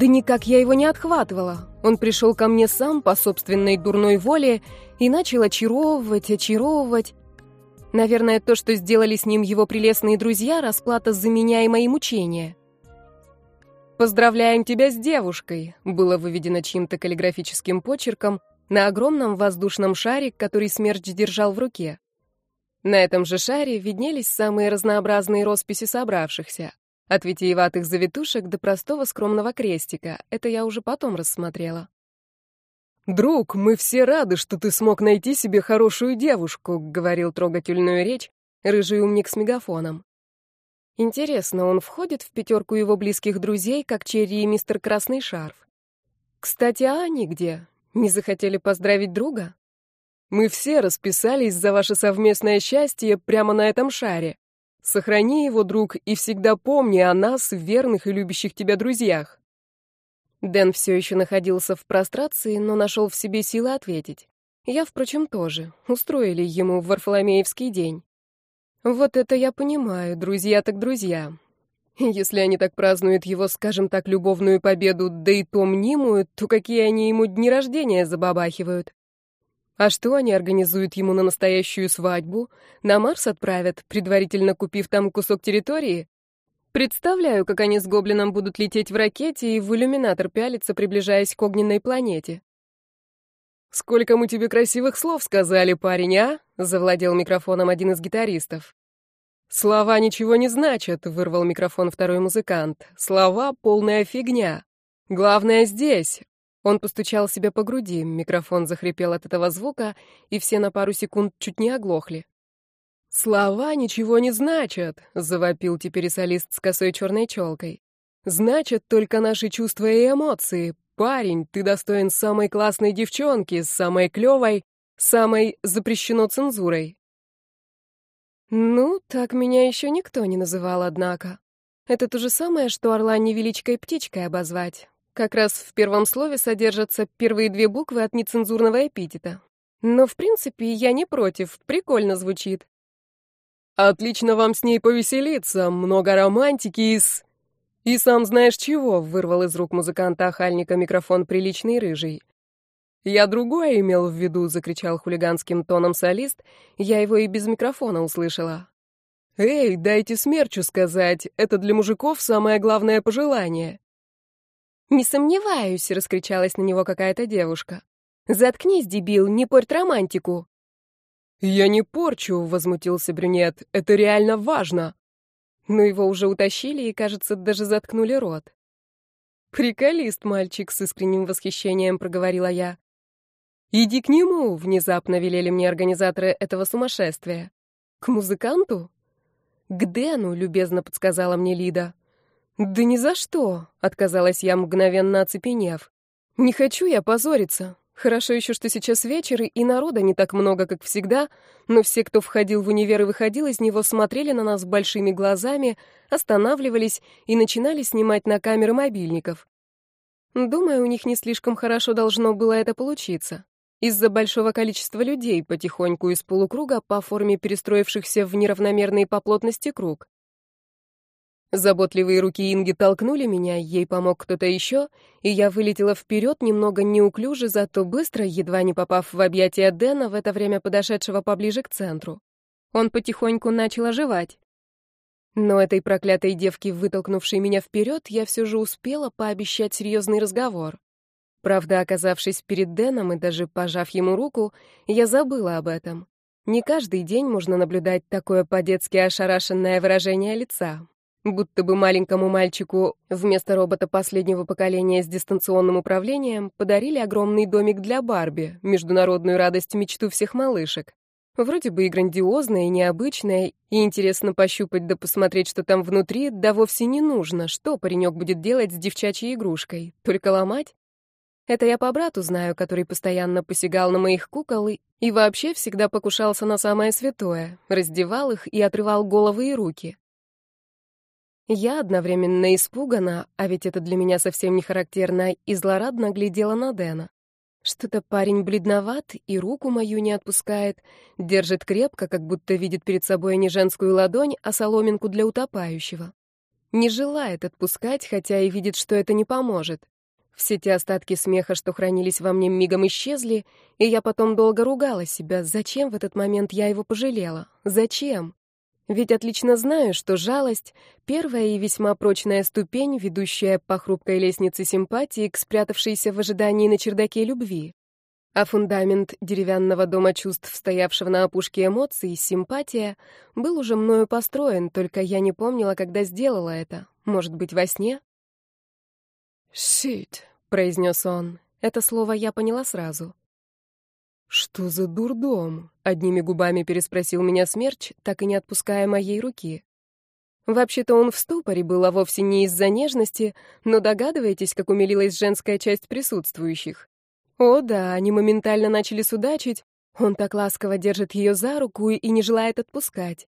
Да никак я его не отхватывала. Он пришел ко мне сам по собственной дурной воле и начал очаровывать, очаровывать. Наверное, то, что сделали с ним его прелестные друзья, расплата за меня и мои мучения. «Поздравляем тебя с девушкой», было выведено чьим-то каллиграфическим почерком на огромном воздушном шаре, который Смерч держал в руке. На этом же шаре виднелись самые разнообразные росписи собравшихся. От витиеватых завитушек до простого скромного крестика. Это я уже потом рассмотрела. «Друг, мы все рады, что ты смог найти себе хорошую девушку», — говорил трогательную речь рыжий умник с мегафоном. Интересно, он входит в пятерку его близких друзей, как Черри и мистер Красный Шарф? Кстати, а они где? Не захотели поздравить друга? Мы все расписались за ваше совместное счастье прямо на этом шаре. Сохрани его, друг, и всегда помни о нас, верных и любящих тебя друзьях. Дэн все еще находился в прострации, но нашел в себе силы ответить. Я, впрочем, тоже. Устроили ему Варфоломеевский день. Вот это я понимаю, друзья так друзья. Если они так празднуют его, скажем так, любовную победу, да и то мнимую, то какие они ему дни рождения забабахивают? А что они организуют ему на настоящую свадьбу? На Марс отправят, предварительно купив там кусок территории? Представляю, как они с Гоблином будут лететь в ракете и в иллюминатор пялиться, приближаясь к огненной планете. «Сколько мы тебе красивых слов сказали, парень, а?» — завладел микрофоном один из гитаристов. «Слова ничего не значат», — вырвал микрофон второй музыкант. «Слова — полная фигня. Главное здесь. Он постучал себя по груди, микрофон захрипел от этого звука, и все на пару секунд чуть не оглохли. «Слова ничего не значат», — завопил теперь солист с косой черной челкой. «Значат только наши чувства и эмоции. Парень, ты достоин самой классной девчонки, самой клевой, самой запрещено цензурой». «Ну, так меня еще никто не называл, однако. Это то же самое, что орла невеличкой птичкой обозвать. Как раз в первом слове содержатся первые две буквы от нецензурного эпитета. Но, в принципе, я не против, прикольно звучит. «Отлично вам с ней повеселиться, много романтики и с...» «И сам знаешь чего», — вырвал из рук музыканта охальника микрофон приличный рыжий. «Я другое имел в виду», — закричал хулиганским тоном солист, я его и без микрофона услышала. «Эй, дайте смерчу сказать, это для мужиков самое главное пожелание». «Не сомневаюсь», — раскричалась на него какая-то девушка. «Заткнись, дебил, не порть романтику». «Я не порчу», — возмутился брюнет, — «это реально важно». Но его уже утащили и, кажется, даже заткнули рот. «Приколист, мальчик», — с искренним восхищением проговорила я. «Иди к нему», — внезапно велели мне организаторы этого сумасшествия. «К музыканту?» «К Дэну», — любезно подсказала мне Лида. «Да ни за что», — отказалась я, мгновенно оцепенев. «Не хочу я позориться. Хорошо еще, что сейчас вечер, и народа не так много, как всегда, но все, кто входил в универ и выходил из него, смотрели на нас большими глазами, останавливались и начинали снимать на камеры мобильников. Думаю, у них не слишком хорошо должно было это получиться. Из-за большого количества людей потихоньку из полукруга по форме перестроившихся в неравномерный по плотности круг. Заботливые руки Инги толкнули меня, ей помог кто-то еще, и я вылетела вперед немного неуклюже, зато быстро, едва не попав в объятия Дэна, в это время подошедшего поближе к центру. Он потихоньку начал оживать. Но этой проклятой девке, вытолкнувшей меня вперед, я все же успела пообещать серьезный разговор. Правда, оказавшись перед Дэном и даже пожав ему руку, я забыла об этом. Не каждый день можно наблюдать такое по-детски ошарашенное выражение лица. Будто бы маленькому мальчику вместо робота последнего поколения с дистанционным управлением подарили огромный домик для Барби, международную радость мечту всех малышек. Вроде бы и грандиозная, и необычная, и интересно пощупать да посмотреть, что там внутри, да вовсе не нужно, что паренек будет делать с девчачьей игрушкой, только ломать. Это я по брату знаю, который постоянно посягал на моих кукол и, и вообще всегда покушался на самое святое, раздевал их и отрывал головы и руки. Я одновременно испугана, а ведь это для меня совсем не характерно, и злорадно глядела на Дэна. Что-то парень бледноват и руку мою не отпускает, держит крепко, как будто видит перед собой не женскую ладонь, а соломинку для утопающего. Не желает отпускать, хотя и видит, что это не поможет. Все те остатки смеха, что хранились во мне, мигом исчезли, и я потом долго ругала себя. Зачем в этот момент я его пожалела? Зачем? Ведь отлично знаю, что жалость — первая и весьма прочная ступень, ведущая по хрупкой лестнице симпатии к спрятавшейся в ожидании на чердаке любви. А фундамент деревянного дома чувств, стоявшего на опушке эмоций, симпатия, был уже мною построен, только я не помнила, когда сделала это. Может быть, во сне? «Shit», произнес он. Это слово я поняла сразу. Что за дурдом? одними губами переспросил меня Смерч, так и не отпуская моей руки. Вообще-то он в ступоре был, а вовсе не из-за нежности, но догадываетесь, как умилилась женская часть присутствующих. О да, они моментально начали судачить, он так ласково держит ее за руку и не желает отпускать.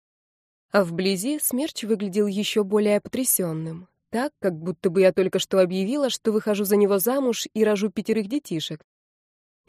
А вблизи Смерч выглядел еще более потрясенным так, как будто бы я только что объявила, что выхожу за него замуж и рожу пятерых детишек.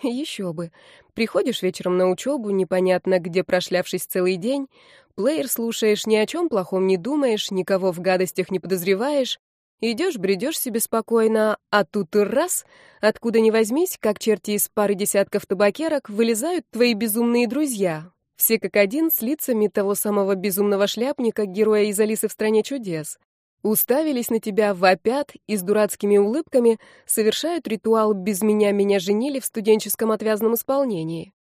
Еще бы. Приходишь вечером на учебу, непонятно где прошлявшись целый день, плеер слушаешь, ни о чем плохом не думаешь, никого в гадостях не подозреваешь, идешь, бредешь себе спокойно, а тут и раз, откуда ни возьмись, как черти из пары десятков табакерок, вылезают твои безумные друзья, все как один с лицами того самого безумного шляпника, героя из «Алисы в стране чудес». Уставились на тебя, вопят и с дурацкими улыбками совершают ритуал «без меня меня женили» в студенческом отвязном исполнении.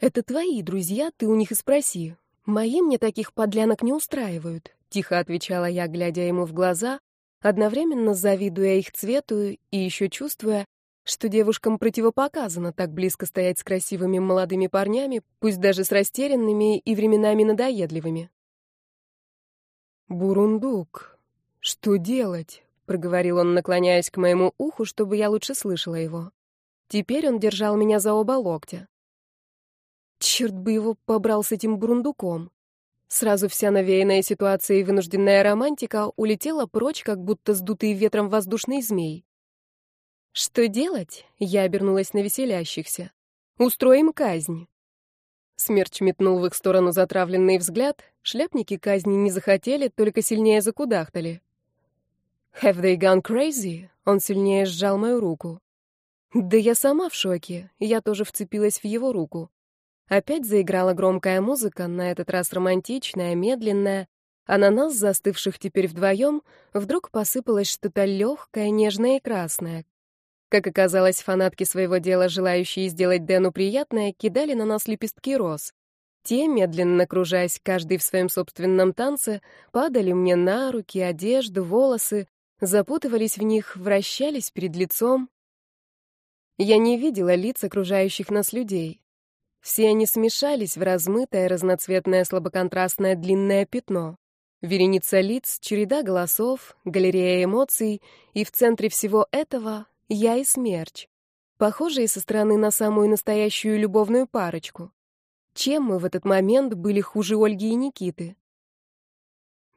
«Это твои друзья, ты у них и спроси. Мои мне таких подлянок не устраивают», — тихо отвечала я, глядя ему в глаза, одновременно завидуя их цвету и еще чувствуя, что девушкам противопоказано так близко стоять с красивыми молодыми парнями, пусть даже с растерянными и временами надоедливыми. «Бурундук, что делать?» — проговорил он, наклоняясь к моему уху, чтобы я лучше слышала его. Теперь он держал меня за оба локтя. Черт бы его побрал с этим бурундуком. Сразу вся навеянная ситуация и вынужденная романтика улетела прочь, как будто сдутый ветром воздушный змей. «Что делать?» — я обернулась на веселящихся. «Устроим казнь». Смерч метнул в их сторону затравленный взгляд. Шляпники казни не захотели, только сильнее закудахтали. «Have they gone crazy?» Он сильнее сжал мою руку. Да я сама в шоке. Я тоже вцепилась в его руку. Опять заиграла громкая музыка, на этот раз романтичная, медленная, а на нас, застывших теперь вдвоем, вдруг посыпалось что-то легкое, нежное и красное, как оказалось, фанатки своего дела, желающие сделать Дэну приятное, кидали на нас лепестки роз. Те, медленно кружась, каждый в своем собственном танце, падали мне на руки, одежду, волосы, запутывались в них, вращались перед лицом. Я не видела лиц окружающих нас людей. Все они смешались в размытое, разноцветное, слабоконтрастное длинное пятно. Вереница лиц, череда голосов, галерея эмоций, и в центре всего этого я и Смерч. Похожие со стороны на самую настоящую любовную парочку. Чем мы в этот момент были хуже Ольги и Никиты?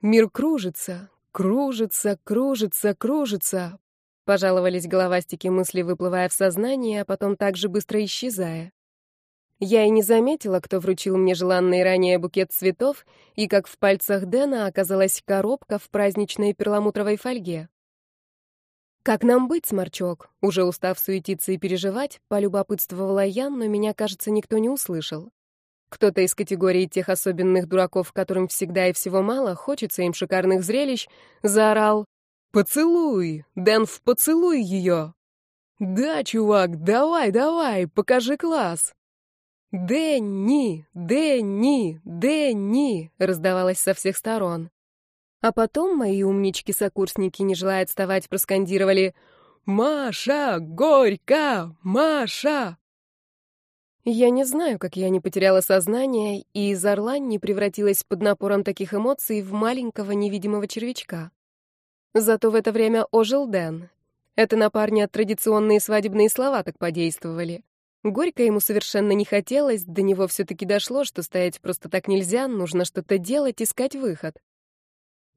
Мир кружится, кружится, кружится, кружится. Пожаловались головастики мысли, выплывая в сознание, а потом так же быстро исчезая. Я и не заметила, кто вручил мне желанный ранее букет цветов, и как в пальцах Дэна оказалась коробка в праздничной перламутровой фольге. «Как нам быть, сморчок?» Уже устав суетиться и переживать, полюбопытствовала я, но меня, кажется, никто не услышал. Кто-то из категории тех особенных дураков, которым всегда и всего мало, хочется им шикарных зрелищ, заорал «Поцелуй! Дэнф, поцелуй ее!» «Да, чувак, давай, давай, покажи класс!» «Дэнни! Дэнни! Дэнни!» раздавалось со всех сторон. А потом мои умнички-сокурсники, не желая отставать, проскандировали «Маша! Горько! Маша!» Я не знаю, как я не потеряла сознание и из орла не превратилась под напором таких эмоций в маленького невидимого червячка. Зато в это время ожил Дэн. Это на парня традиционные свадебные слова так подействовали. Горько ему совершенно не хотелось, до него все-таки дошло, что стоять просто так нельзя, нужно что-то делать, искать выход.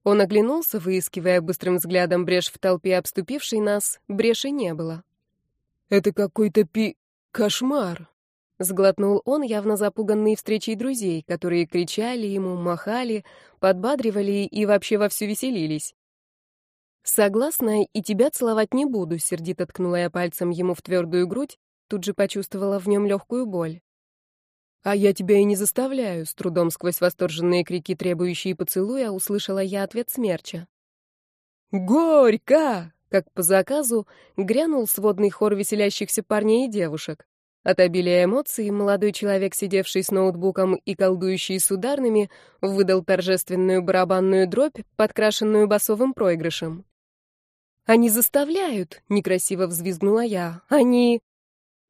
Он оглянулся, выискивая быстрым взглядом брешь в толпе, обступившей нас. Бреши не было. «Это какой-то пи... кошмар!» Сглотнул он, явно запуганный встречей друзей, которые кричали ему, махали, подбадривали и вообще вовсю веселились. Согласна, и тебя целовать не буду, сердито ткнула я пальцем ему в твердую грудь, тут же почувствовала в нем легкую боль. «А я тебя и не заставляю», — с трудом сквозь восторженные крики, требующие поцелуя, услышала я ответ смерча. «Горько!» — как по заказу грянул сводный хор веселящихся парней и девушек. От обилия эмоций молодой человек, сидевший с ноутбуком и колдующий с ударными, выдал торжественную барабанную дробь, подкрашенную басовым проигрышем. «Они заставляют!» — некрасиво взвизгнула я. «Они...»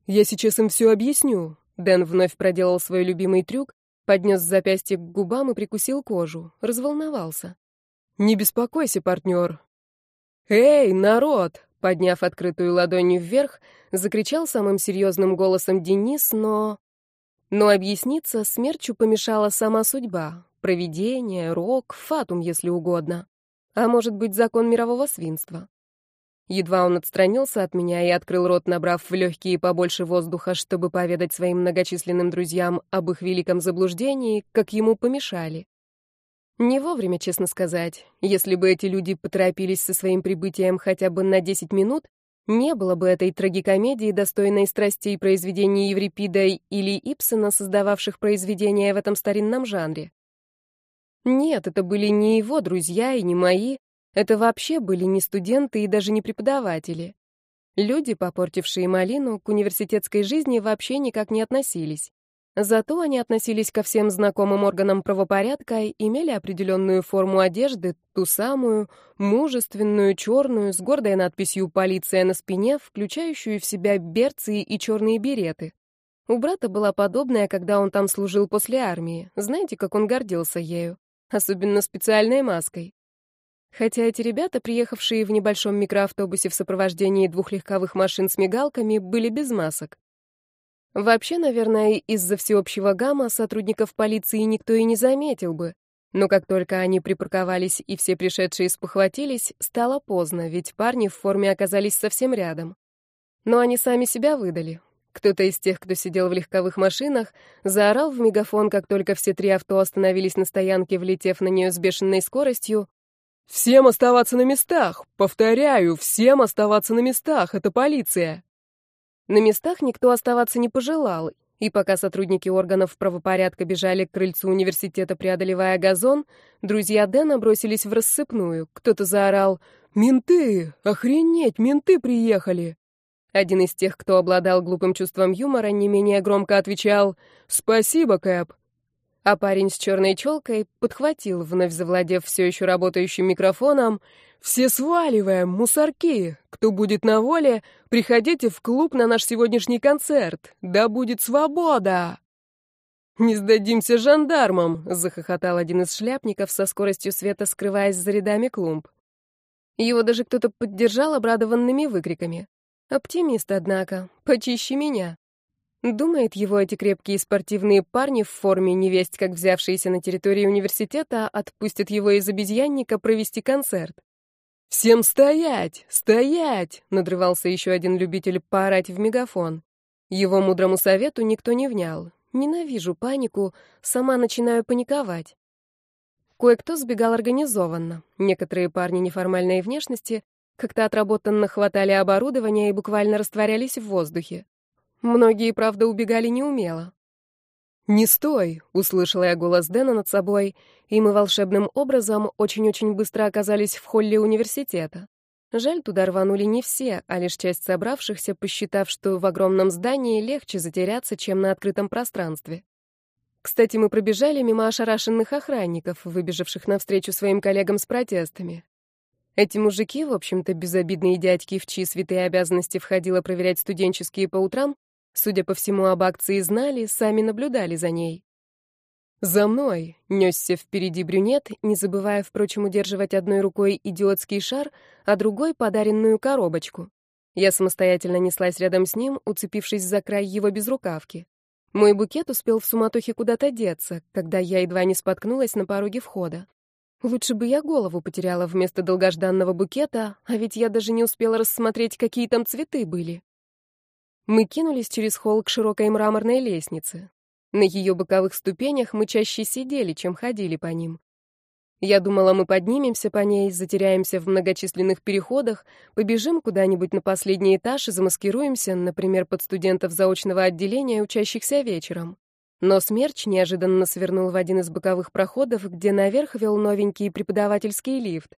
«Я сейчас им все объясню», Дэн вновь проделал свой любимый трюк, поднес запястье к губам и прикусил кожу. Разволновался. «Не беспокойся, партнер». «Эй, народ!» Подняв открытую ладонь вверх, закричал самым серьезным голосом Денис, но... Но объясниться смерчу помешала сама судьба. Провидение, рок, фатум, если угодно. А может быть, закон мирового свинства. Едва он отстранился от меня и открыл рот, набрав в легкие побольше воздуха, чтобы поведать своим многочисленным друзьям об их великом заблуждении, как ему помешали. Не вовремя, честно сказать. Если бы эти люди поторопились со своим прибытием хотя бы на 10 минут, не было бы этой трагикомедии, достойной страстей произведений Еврипида или Ипсона, создававших произведения в этом старинном жанре. Нет, это были не его друзья и не мои, это вообще были не студенты и даже не преподаватели. Люди, попортившие малину, к университетской жизни вообще никак не относились. Зато они относились ко всем знакомым органам правопорядка, имели определенную форму одежды, ту самую, мужественную, черную, с гордой надписью «Полиция» на спине, включающую в себя берцы и черные береты. У брата была подобная, когда он там служил после армии. Знаете, как он гордился ею? Особенно специальной маской. Хотя эти ребята, приехавшие в небольшом микроавтобусе в сопровождении двух легковых машин с мигалками, были без масок. Вообще, наверное, из-за всеобщего гамма сотрудников полиции никто и не заметил бы. Но как только они припарковались и все пришедшие спохватились, стало поздно, ведь парни в форме оказались совсем рядом. Но они сами себя выдали. Кто-то из тех, кто сидел в легковых машинах, заорал в мегафон, как только все три авто остановились на стоянке, влетев на нее с бешеной скоростью, «Всем оставаться на местах! Повторяю, всем оставаться на местах! Это полиция!» На местах никто оставаться не пожелал, и пока сотрудники органов правопорядка бежали к крыльцу университета, преодолевая газон, друзья Дэна бросились в рассыпную. Кто-то заорал «Менты! Охренеть, менты приехали!» Один из тех, кто обладал глупым чувством юмора, не менее громко отвечал «Спасибо, Кэп!» А парень с черной челкой подхватил, вновь завладев все еще работающим микрофоном. «Все сваливаем, мусорки! Кто будет на воле, приходите в клуб на наш сегодняшний концерт! Да будет свобода!» «Не сдадимся жандармам!» — захохотал один из шляпников со скоростью света, скрываясь за рядами клумб. Его даже кто-то поддержал обрадованными выкриками. Оптимист, однако, почище меня. Думает, его эти крепкие спортивные парни в форме, невесть как взявшиеся на территории университета, отпустят его из обезьянника провести концерт. «Всем стоять! Стоять!» — надрывался еще один любитель поорать в мегафон. Его мудрому совету никто не внял. Ненавижу панику, сама начинаю паниковать. Кое-кто сбегал организованно. Некоторые парни неформальной внешности как-то отработанно хватали оборудование и буквально растворялись в воздухе. Многие, правда, убегали неумело. «Не стой!» — услышала я голос Дэна над собой, и мы волшебным образом очень-очень быстро оказались в холле университета. Жаль, туда рванули не все, а лишь часть собравшихся, посчитав, что в огромном здании легче затеряться, чем на открытом пространстве. Кстати, мы пробежали мимо ошарашенных охранников, выбежавших навстречу своим коллегам с протестами. Эти мужики, в общем-то, безобидные дядьки, в чьи святые обязанности входило проверять студенческие по утрам, Судя по всему, об акции знали, сами наблюдали за ней. «За мной!» — несся впереди брюнет, не забывая, впрочем, удерживать одной рукой идиотский шар, а другой — подаренную коробочку. Я самостоятельно неслась рядом с ним, уцепившись за край его безрукавки. Мой букет успел в суматохе куда-то деться, когда я едва не споткнулась на пороге входа. Лучше бы я голову потеряла вместо долгожданного букета, а ведь я даже не успела рассмотреть, какие там цветы были. Мы кинулись через холл к широкой мраморной лестнице. На ее боковых ступенях мы чаще сидели, чем ходили по ним. Я думала, мы поднимемся по ней, затеряемся в многочисленных переходах, побежим куда-нибудь на последний этаж и замаскируемся, например, под студентов заочного отделения, учащихся вечером. Но смерч неожиданно свернул в один из боковых проходов, где наверх вел новенький преподавательский лифт.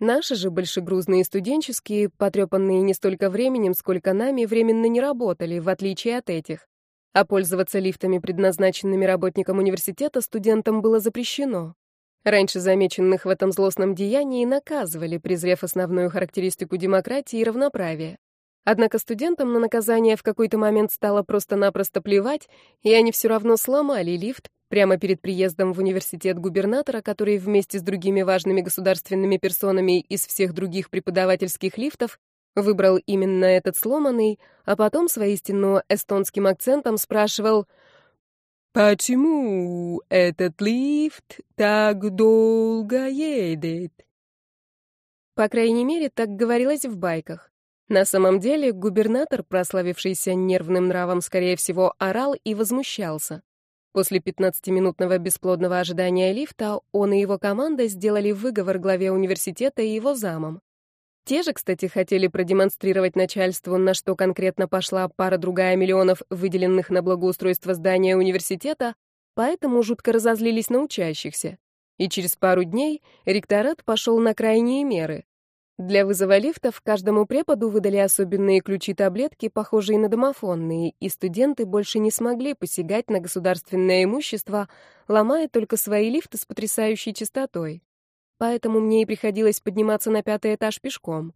Наши же большегрузные студенческие, потрепанные не столько временем, сколько нами, временно не работали, в отличие от этих. А пользоваться лифтами, предназначенными работникам университета, студентам было запрещено. Раньше замеченных в этом злостном деянии наказывали, презрев основную характеристику демократии и равноправия. Однако студентам на наказание в какой-то момент стало просто-напросто плевать, и они все равно сломали лифт прямо перед приездом в университет губернатора, который вместе с другими важными государственными персонами из всех других преподавательских лифтов выбрал именно этот сломанный, а потом с эстонским акцентом спрашивал «Почему этот лифт так долго едет?» По крайней мере, так говорилось в байках. На самом деле, губернатор, прославившийся нервным нравом, скорее всего, орал и возмущался. После 15-минутного бесплодного ожидания лифта он и его команда сделали выговор главе университета и его замам. Те же, кстати, хотели продемонстрировать начальству, на что конкретно пошла пара-другая миллионов, выделенных на благоустройство здания университета, поэтому жутко разозлились на учащихся. И через пару дней ректорат пошел на крайние меры. Для вызова лифтов каждому преподу выдали особенные ключи-таблетки, похожие на домофонные, и студенты больше не смогли посягать на государственное имущество, ломая только свои лифты с потрясающей частотой. Поэтому мне и приходилось подниматься на пятый этаж пешком.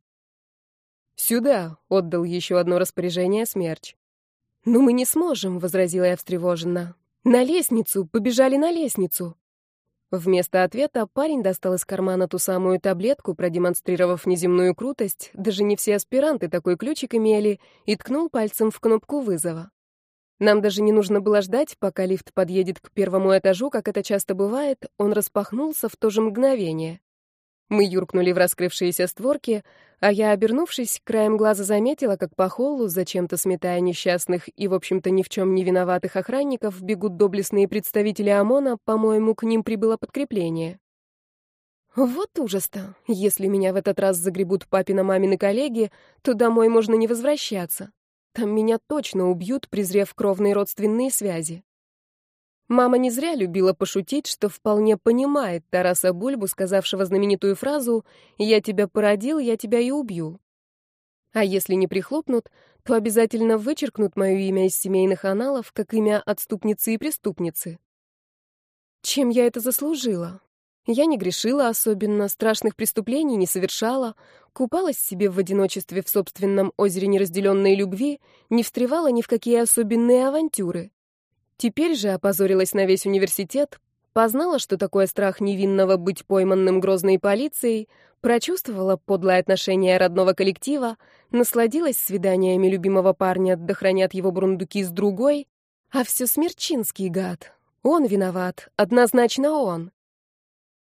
«Сюда!» — отдал еще одно распоряжение Смерч. «Ну мы не сможем», — возразила я встревоженно. «На лестницу! Побежали на лестницу!» Вместо ответа парень достал из кармана ту самую таблетку, продемонстрировав неземную крутость, даже не все аспиранты такой ключик имели, и ткнул пальцем в кнопку вызова. Нам даже не нужно было ждать, пока лифт подъедет к первому этажу, как это часто бывает, он распахнулся в то же мгновение. Мы юркнули в раскрывшиеся створки, а я, обернувшись, краем глаза заметила, как по холлу, зачем-то сметая несчастных и, в общем-то, ни в чем не виноватых охранников, бегут доблестные представители ОМОНа, по-моему, к ним прибыло подкрепление. Вот ужас-то. Если меня в этот раз загребут папина-мамины коллеги, то домой можно не возвращаться. Там меня точно убьют, презрев кровные родственные связи. Мама не зря любила пошутить, что вполне понимает Тараса Бульбу, сказавшего знаменитую фразу «Я тебя породил, я тебя и убью». А если не прихлопнут, то обязательно вычеркнут мое имя из семейных аналов, как имя отступницы и преступницы. Чем я это заслужила? Я не грешила особенно, страшных преступлений не совершала, купалась себе в одиночестве в собственном озере неразделенной любви, не встревала ни в какие особенные авантюры. Теперь же опозорилась на весь университет, познала, что такое страх невинного быть пойманным грозной полицией, прочувствовала подлое отношение родного коллектива, насладилась свиданиями любимого парня, да хранят его брундуки с другой, а все смерчинский гад. Он виноват, однозначно он.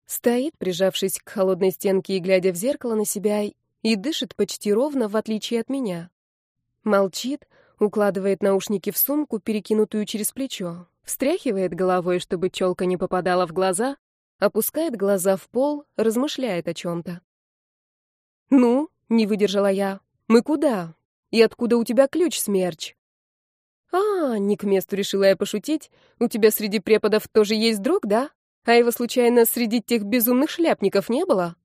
Стоит, прижавшись к холодной стенке и глядя в зеркало на себя, и дышит почти ровно, в отличие от меня. Молчит, укладывает наушники в сумку, перекинутую через плечо, встряхивает головой, чтобы челка не попадала в глаза, опускает глаза в пол, размышляет о чем-то. «Ну?» — не выдержала я. «Мы куда? И откуда у тебя ключ, смерч?» «А, не к месту решила я пошутить. У тебя среди преподов тоже есть друг, да? А его случайно среди тех безумных шляпников не было?»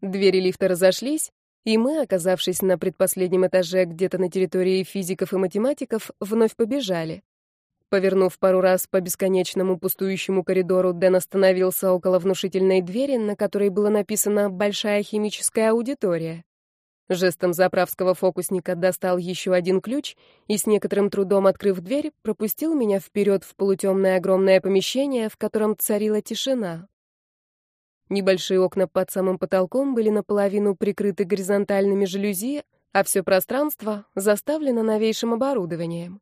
Двери лифта разошлись, и мы, оказавшись на предпоследнем этаже где-то на территории физиков и математиков, вновь побежали. Повернув пару раз по бесконечному пустующему коридору, Дэн остановился около внушительной двери, на которой было написано «Большая химическая аудитория». Жестом заправского фокусника достал еще один ключ и, с некоторым трудом открыв дверь, пропустил меня вперед в полутемное огромное помещение, в котором царила тишина. Небольшие окна под самым потолком были наполовину прикрыты горизонтальными жалюзи, а все пространство заставлено новейшим оборудованием.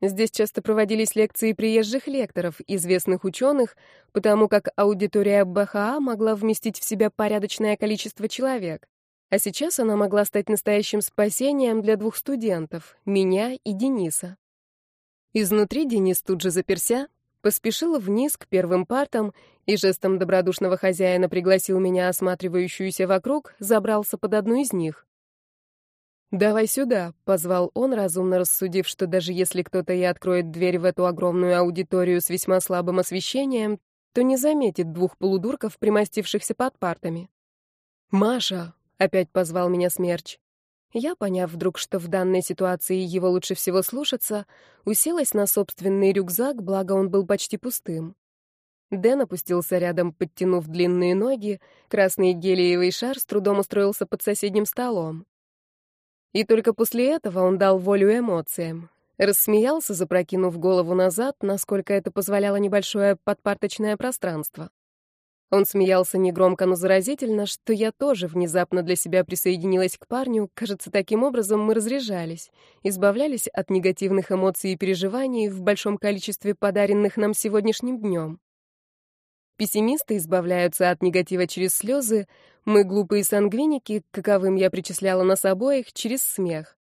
Здесь часто проводились лекции приезжих лекторов, известных ученых, потому как аудитория БХА могла вместить в себя порядочное количество человек. А сейчас она могла стать настоящим спасением для двух студентов, меня и Дениса. Изнутри Денис тут же заперся, Поспешил вниз к первым партам и жестом добродушного хозяина пригласил меня, осматривающуюся вокруг, забрался под одну из них. «Давай сюда», — позвал он, разумно рассудив, что даже если кто-то и откроет дверь в эту огромную аудиторию с весьма слабым освещением, то не заметит двух полудурков, примостившихся под партами. «Маша!» — опять позвал меня Смерч. Я, поняв вдруг, что в данной ситуации его лучше всего слушаться, уселась на собственный рюкзак, благо он был почти пустым. Дэн опустился рядом, подтянув длинные ноги, красный гелиевый шар с трудом устроился под соседним столом. И только после этого он дал волю эмоциям. Рассмеялся, запрокинув голову назад, насколько это позволяло небольшое подпарточное пространство. Он смеялся негромко, но заразительно, что я тоже внезапно для себя присоединилась к парню. Кажется, таким образом мы разряжались, избавлялись от негативных эмоций и переживаний в большом количестве подаренных нам сегодняшним днем. Пессимисты избавляются от негатива через слезы, мы глупые сангвиники, каковым я причисляла нас обоих, через смех.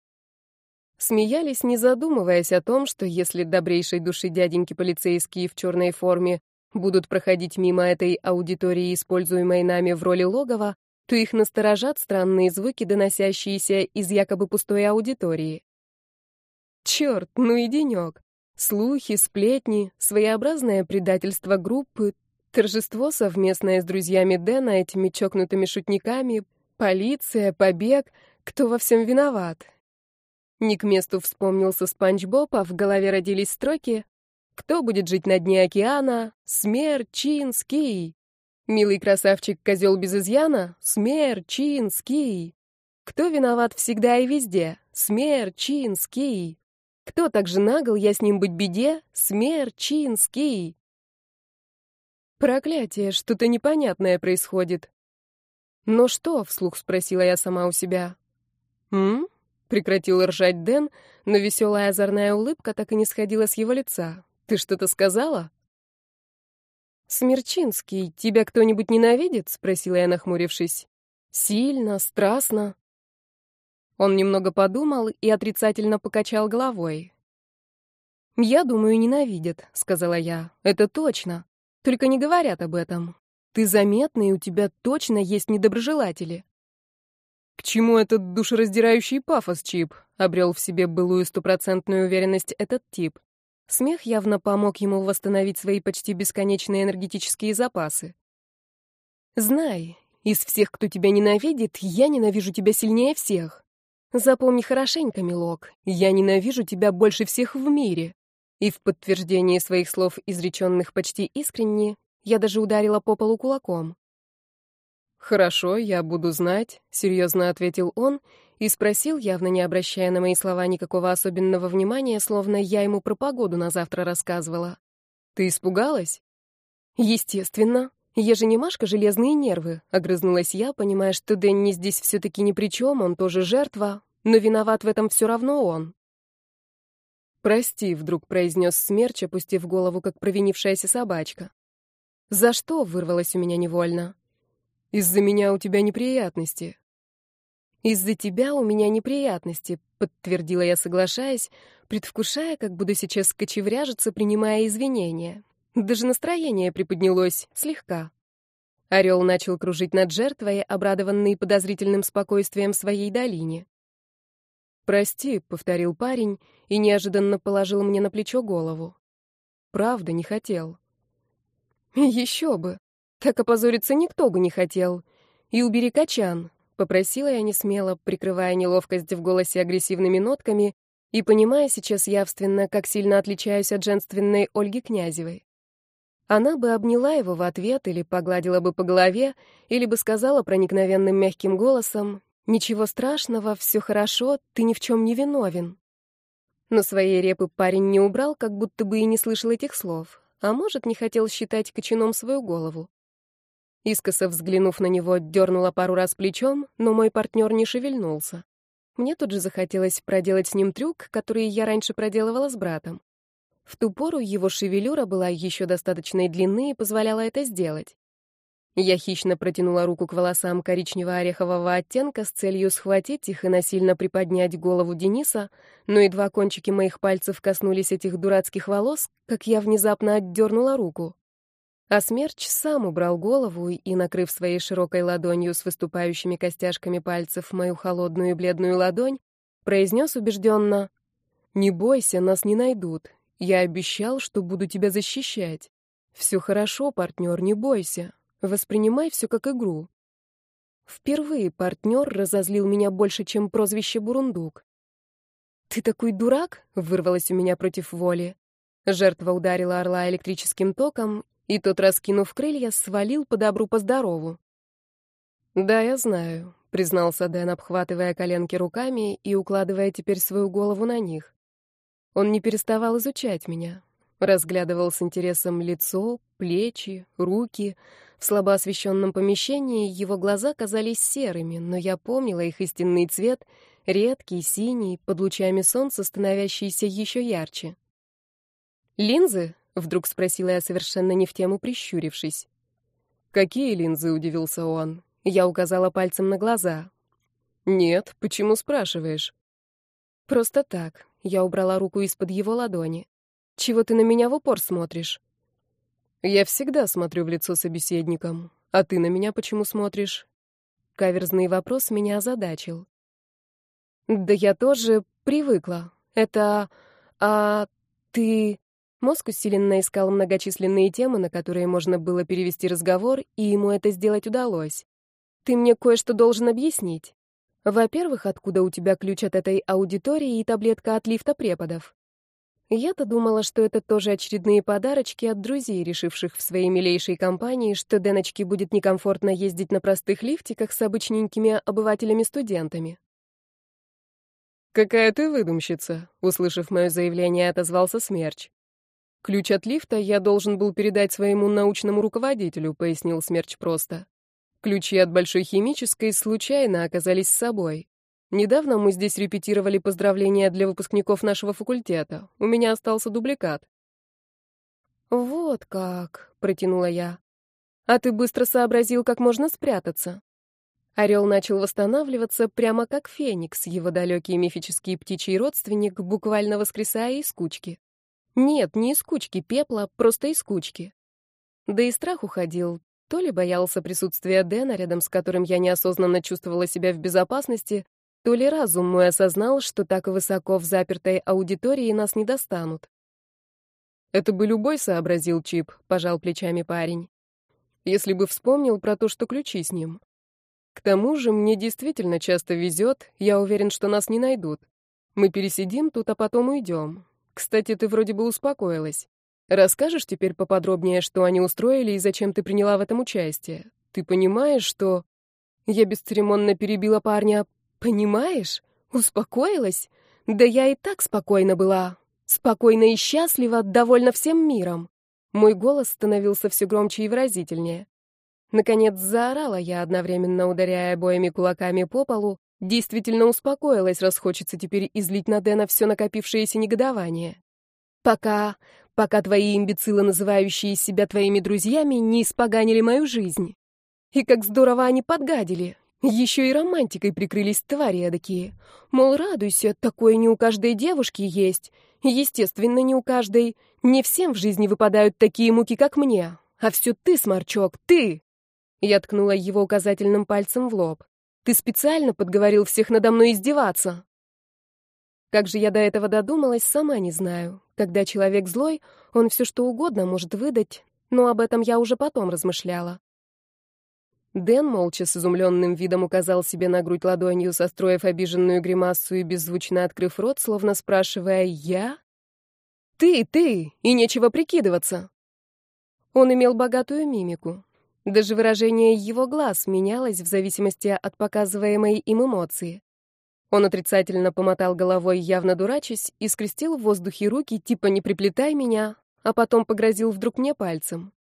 Смеялись, не задумываясь о том, что если добрейшей души дяденьки полицейские в черной форме будут проходить мимо этой аудитории, используемой нами в роли логова, то их насторожат странные звуки, доносящиеся из якобы пустой аудитории. Черт, ну и денек. Слухи, сплетни, своеобразное предательство группы, торжество совместное с друзьями Дэна, этими чокнутыми шутниками, полиция, побег. Кто во всем виноват? Не к месту вспомнился Спанч Боб, а в голове родились строки кто будет жить на дне океана? Смерчинский. Милый красавчик-козел без изъяна? Смерчинский. Кто виноват всегда и везде? Смерчинский. Кто так же нагл, я с ним быть беде? Смерчинский. Проклятие, что-то непонятное происходит. Но что? Вслух спросила я сама у себя. М? Прекратил ржать Дэн, но веселая озорная улыбка так и не сходила с его лица. Ты что-то сказала? Смерчинский, тебя кто-нибудь ненавидит? спросила я, нахмурившись. Сильно, страстно. Он немного подумал и отрицательно покачал головой. «Я думаю, ненавидят», — сказала я. «Это точно. Только не говорят об этом. Ты заметный, у тебя точно есть недоброжелатели». «К чему этот душераздирающий пафос, Чип?» — обрел в себе былую стопроцентную уверенность этот тип. Смех явно помог ему восстановить свои почти бесконечные энергетические запасы. «Знай, из всех, кто тебя ненавидит, я ненавижу тебя сильнее всех. Запомни хорошенько, милок, я ненавижу тебя больше всех в мире». И в подтверждение своих слов, изреченных почти искренне, я даже ударила по полу кулаком. «Хорошо, я буду знать», — серьезно ответил он и спросил, явно не обращая на мои слова никакого особенного внимания, словно я ему про погоду на завтра рассказывала. «Ты испугалась?» «Естественно. Я же не Машка железные нервы», — огрызнулась я, понимая, что Дэнни здесь все-таки ни при чем, он тоже жертва, но виноват в этом все равно он. «Прости», — вдруг произнес Смерч, опустив голову, как провинившаяся собачка. «За что?» — вырвалось у меня невольно. Из-за меня у тебя неприятности. Из-за тебя у меня неприятности, подтвердила я, соглашаясь, предвкушая, как буду сейчас кочевряжиться, принимая извинения. Даже настроение приподнялось слегка. Орел начал кружить над жертвой, обрадованный подозрительным спокойствием своей долине. «Прости», — повторил парень и неожиданно положил мне на плечо голову. «Правда, не хотел». «Еще бы! Так опозориться никто бы не хотел. И убери качан, попросила я не смело, прикрывая неловкость в голосе агрессивными нотками и понимая сейчас явственно, как сильно отличаюсь от женственной Ольги Князевой. Она бы обняла его в ответ или погладила бы по голове, или бы сказала проникновенным мягким голосом «Ничего страшного, все хорошо, ты ни в чем не виновен». Но своей репы парень не убрал, как будто бы и не слышал этих слов, а может, не хотел считать кочаном свою голову. Искоса взглянув на него, дернула пару раз плечом, но мой партнер не шевельнулся. Мне тут же захотелось проделать с ним трюк, который я раньше проделывала с братом. В ту пору его шевелюра была еще достаточной длины и позволяла это сделать. Я хищно протянула руку к волосам коричнево-орехового оттенка с целью схватить их и насильно приподнять голову Дениса, но едва кончики моих пальцев коснулись этих дурацких волос, как я внезапно отдернула руку. А смерч сам убрал голову и, накрыв своей широкой ладонью с выступающими костяшками пальцев мою холодную и бледную ладонь, произнес убежденно «Не бойся, нас не найдут. Я обещал, что буду тебя защищать. Все хорошо, партнер, не бойся. Воспринимай все как игру. Впервые партнер разозлил меня больше, чем прозвище Бурундук. «Ты такой дурак?» — вырвалось у меня против воли. Жертва ударила орла электрическим током, и тот, раскинув крылья, свалил по добру, по здорову. «Да, я знаю», — признался Дэн, обхватывая коленки руками и укладывая теперь свою голову на них. Он не переставал изучать меня, разглядывал с интересом лицо, плечи, руки, в слабо освещенном помещении его глаза казались серыми, но я помнила их истинный цвет, редкий, синий, под лучами солнца становящийся еще ярче. «Линзы?» — вдруг спросила я совершенно не в тему, прищурившись. «Какие линзы?» — удивился он. Я указала пальцем на глаза. «Нет, почему спрашиваешь?» «Просто так». Я убрала руку из-под его ладони. «Чего ты на меня в упор смотришь?» Я всегда смотрю в лицо собеседникам. А ты на меня почему смотришь? Каверзный вопрос меня озадачил. Да я тоже привыкла. Это... А ты... Мозг усиленно искал многочисленные темы, на которые можно было перевести разговор, и ему это сделать удалось. Ты мне кое-что должен объяснить. Во-первых, откуда у тебя ключ от этой аудитории и таблетка от лифта преподов? Я-то думала, что это тоже очередные подарочки от друзей, решивших в своей милейшей компании, что Деночке будет некомфортно ездить на простых лифтиках с обычненькими обывателями-студентами. «Какая ты выдумщица», — услышав мое заявление, отозвался Смерч. «Ключ от лифта я должен был передать своему научному руководителю», — пояснил Смерч просто. «Ключи от большой химической случайно оказались с собой. Недавно мы здесь репетировали поздравления для выпускников нашего факультета. У меня остался дубликат. Вот как, протянула я. А ты быстро сообразил, как можно спрятаться. Орел начал восстанавливаться прямо как феникс, его далекий мифический птичий родственник, буквально воскресая из кучки. Нет, не из кучки пепла, просто из кучки. Да и страх уходил. То ли боялся присутствия Дэна, рядом с которым я неосознанно чувствовала себя в безопасности, то ли разум мой осознал, что так высоко в запертой аудитории нас не достанут. «Это бы любой сообразил, Чип», — пожал плечами парень. «Если бы вспомнил про то, что ключи с ним. К тому же мне действительно часто везет, я уверен, что нас не найдут. Мы пересидим тут, а потом уйдем. Кстати, ты вроде бы успокоилась. Расскажешь теперь поподробнее, что они устроили и зачем ты приняла в этом участие? Ты понимаешь, что...» Я бесцеремонно перебила парня. Понимаешь? Успокоилась? Да я и так спокойна была. Спокойна и счастлива, довольна всем миром. Мой голос становился все громче и выразительнее. Наконец заорала я, одновременно ударяя обоими кулаками по полу. Действительно успокоилась, раз хочется теперь излить на Дэна все накопившееся негодование. Пока... пока твои имбецилы, называющие себя твоими друзьями, не испоганили мою жизнь. И как здорово они подгадили. Еще и романтикой прикрылись твари эдакие. Мол, радуйся, такое не у каждой девушки есть. Естественно, не у каждой. Не всем в жизни выпадают такие муки, как мне. А все ты, сморчок, ты!» Я ткнула его указательным пальцем в лоб. «Ты специально подговорил всех надо мной издеваться!» Как же я до этого додумалась, сама не знаю. Когда человек злой, он все что угодно может выдать, но об этом я уже потом размышляла. Дэн молча с изумленным видом указал себе на грудь ладонью, состроив обиженную гримасу и беззвучно открыв рот, словно спрашивая «Я?» «Ты, ты! И нечего прикидываться!» Он имел богатую мимику. Даже выражение его глаз менялось в зависимости от показываемой им эмоции. Он отрицательно помотал головой, явно дурачась, и скрестил в воздухе руки, типа «не приплетай меня», а потом погрозил вдруг мне пальцем.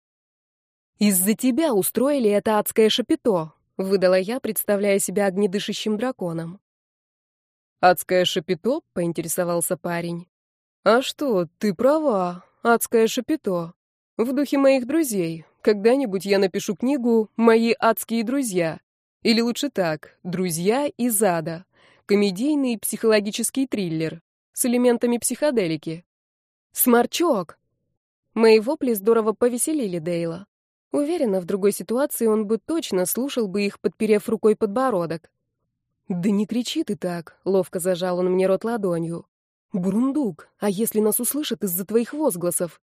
«Из-за тебя устроили это адское шапито», — выдала я, представляя себя огнедышащим драконом. «Адское шапито?» — поинтересовался парень. «А что, ты права, адское шапито. В духе моих друзей. Когда-нибудь я напишу книгу «Мои адские друзья». Или лучше так, «Друзья из ада». Комедийный психологический триллер с элементами психоделики. Сморчок! Мои вопли здорово повеселили Дейла. Уверена, в другой ситуации он бы точно слушал бы их, подперев рукой подбородок. «Да не кричи ты так», — ловко зажал он мне рот ладонью. «Бурундук, а если нас услышат из-за твоих возгласов?»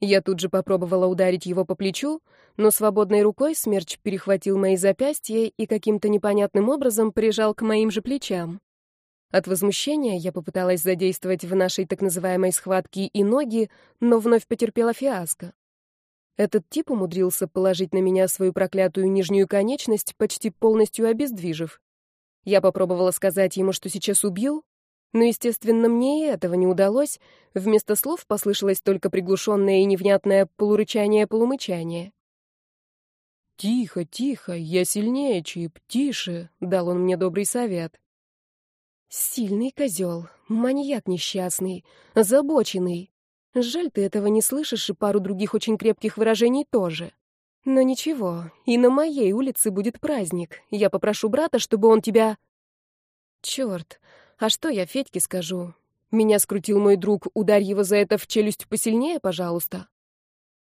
Я тут же попробовала ударить его по плечу, но свободной рукой смерч перехватил мои запястья и каким-то непонятным образом прижал к моим же плечам. От возмущения я попыталась задействовать в нашей так называемой схватке и ноги, но вновь потерпела фиаско. Этот тип умудрился положить на меня свою проклятую нижнюю конечность, почти полностью обездвижив. Я попробовала сказать ему, что сейчас убью, но, естественно, мне и этого не удалось. Вместо слов послышалось только приглушенное и невнятное полурычание-полумычание. «Тихо, тихо, я сильнее, Чип, тише», — дал он мне добрый совет. «Сильный козел, маньяк несчастный, озабоченный. Жаль, ты этого не слышишь, и пару других очень крепких выражений тоже. Но ничего, и на моей улице будет праздник. Я попрошу брата, чтобы он тебя...» «Черт, а что я Федьке скажу? Меня скрутил мой друг, ударь его за это в челюсть посильнее, пожалуйста».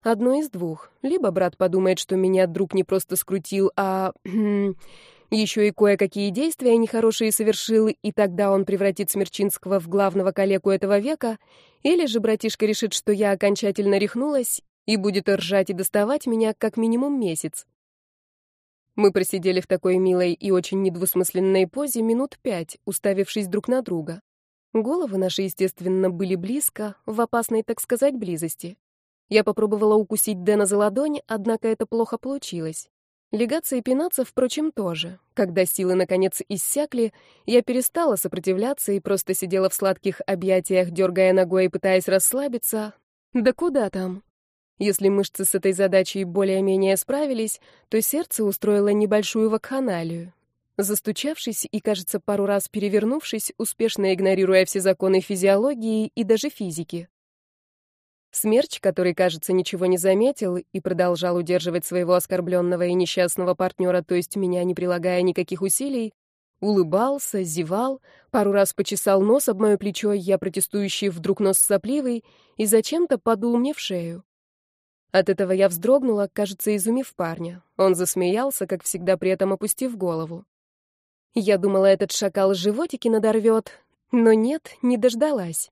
Одно из двух. Либо брат подумает, что меня друг не просто скрутил, а... еще и кое-какие действия нехорошие совершил, и тогда он превратит Смерчинского в главного калеку этого века, или же братишка решит, что я окончательно рехнулась и будет ржать и доставать меня как минимум месяц. Мы просидели в такой милой и очень недвусмысленной позе минут пять, уставившись друг на друга. Головы наши, естественно, были близко, в опасной, так сказать, близости. Я попробовала укусить Дэна за ладонь, однако это плохо получилось. Легаться и пинаться, впрочем, тоже. Когда силы наконец иссякли, я перестала сопротивляться и просто сидела в сладких объятиях, дергая ногой и пытаясь расслабиться. Да куда там? Если мышцы с этой задачей более-менее справились, то сердце устроило небольшую вакханалию. Застучавшись и, кажется, пару раз перевернувшись, успешно игнорируя все законы физиологии и даже физики. Смерч, который, кажется, ничего не заметил и продолжал удерживать своего оскорбленного и несчастного партнера, то есть меня, не прилагая никаких усилий, улыбался, зевал, пару раз почесал нос об мое плечо, я протестующий вдруг нос сопливый, и зачем-то подул мне в шею. От этого я вздрогнула, кажется, изумив парня. Он засмеялся, как всегда, при этом опустив голову. Я думала, этот шакал животики надорвет, но нет, не дождалась.